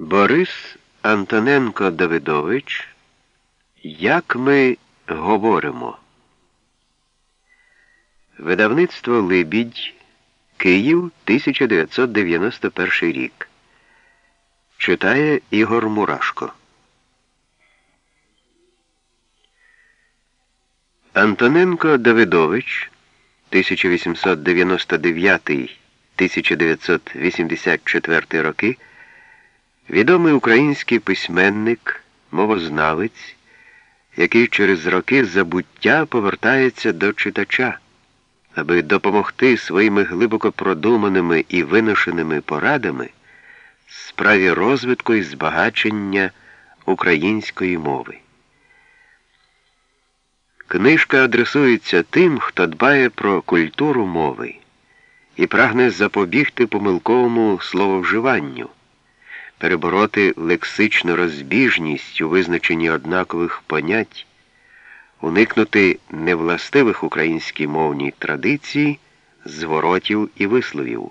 Борис Антоненко Давидович. Як ми говоримо? Видавництво Либідь. Київ 1991 рік. Читає Ігор Мурашко. Антоненко Давидович 1899-1984 роки. Відомий український письменник, мовознавець, який через роки забуття повертається до читача, аби допомогти своїми глибоко продуманими і виношеними порадами справі розвитку і збагачення української мови. Книжка адресується тим, хто дбає про культуру мови і прагне запобігти помилковому слововживанню перебороти лексичну розбіжність у визначенні однакових понять, уникнути невластивих українській мовній традиції, зворотів і висловів.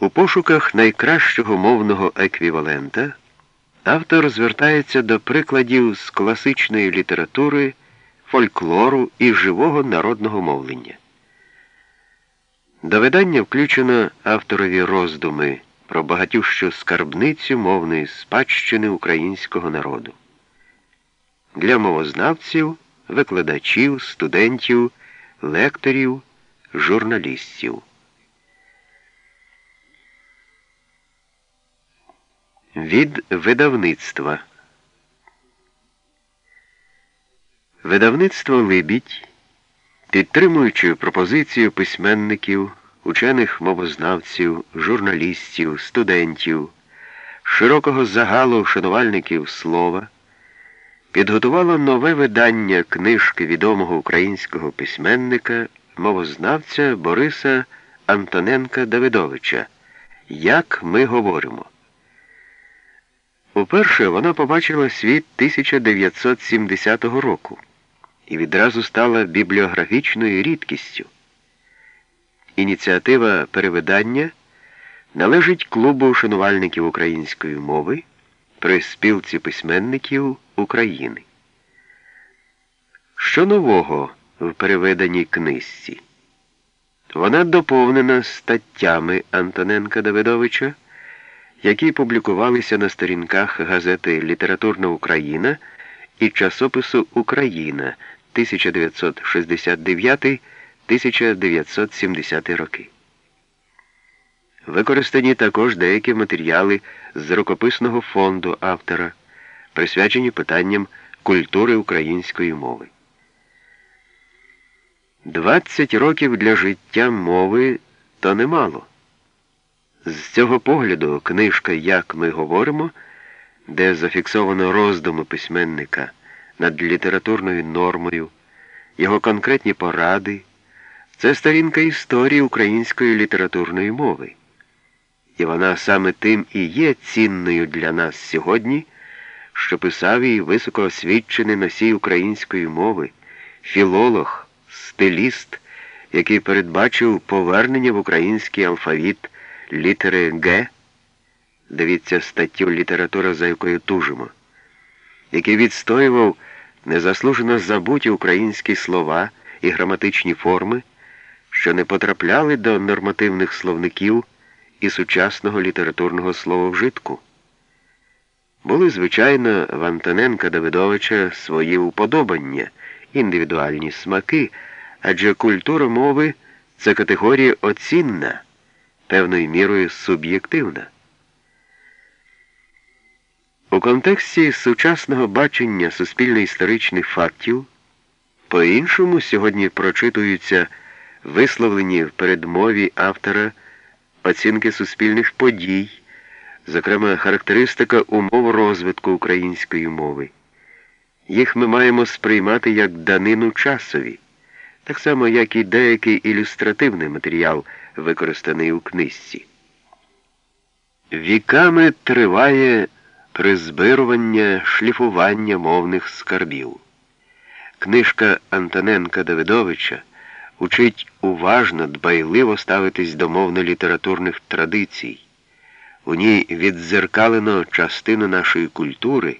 У пошуках найкращого мовного еквівалента автор звертається до прикладів з класичної літератури, фольклору і живого народного мовлення. До видання включено авторові роздуми про багатющу скарбницю мовної спадщини українського народу. Для мовознавців, викладачів, студентів, лекторів, журналістів. Від видавництва. Видавництво Либідь, підтримуючи пропозицію письменників учених мовознавців, журналістів, студентів, широкого загалу шанувальників слова, підготувало нове видання книжки відомого українського письменника, мовознавця Бориса Антоненка Давидовича. Як ми говоримо. Уперше вона побачила світ 1970 року і відразу стала бібліографічною рідкістю. Ініціатива перевидання належить клубу шанувальників української мови при спілці письменників України. Що нового в переведеній книжці? Вона доповнена статтями Антоненка Давидовича, які публікувалися на сторінках газети Літературна Україна і часопису Україна 1969 1970 роки. Використані також деякі матеріали з рукописного фонду автора, присвячені питанням культури української мови. 20 років для життя мови то немало. З цього погляду книжка Як ми говоримо, де зафіксовано роздуми письменника над літературною нормою, його конкретні поради. Це сторінка історії української літературної мови. І вона саме тим і є цінною для нас сьогодні, що писав її високоосвічений носій української мови, філолог, стиліст, який передбачив повернення в український алфавіт літери Г. Дивіться статтю Література, за якою тужимо, який відстоював незаслужено забуті українські слова і граматичні форми що не потрапляли до нормативних словників і сучасного літературного слововжитку. Були, звичайно, в Антоненка Давидовича свої уподобання, індивідуальні смаки, адже культура мови це категорія оцінна, певною мірою суб'єктивна. У контексті сучасного бачення суспільно-історичних фактів по-іншому сьогодні прочитуються висловлені в передмові автора оцінки суспільних подій, зокрема характеристика умов розвитку української мови. Їх ми маємо сприймати як данину часові, так само, як і деякий ілюстративний матеріал, використаний у книжці. Віками триває призбирування, шліфування мовних скарбів. Книжка Антоненка Давидовича учить уважно, дбайливо ставитись до мовно-літературних традицій, У ній віддзеркалено частину нашої культури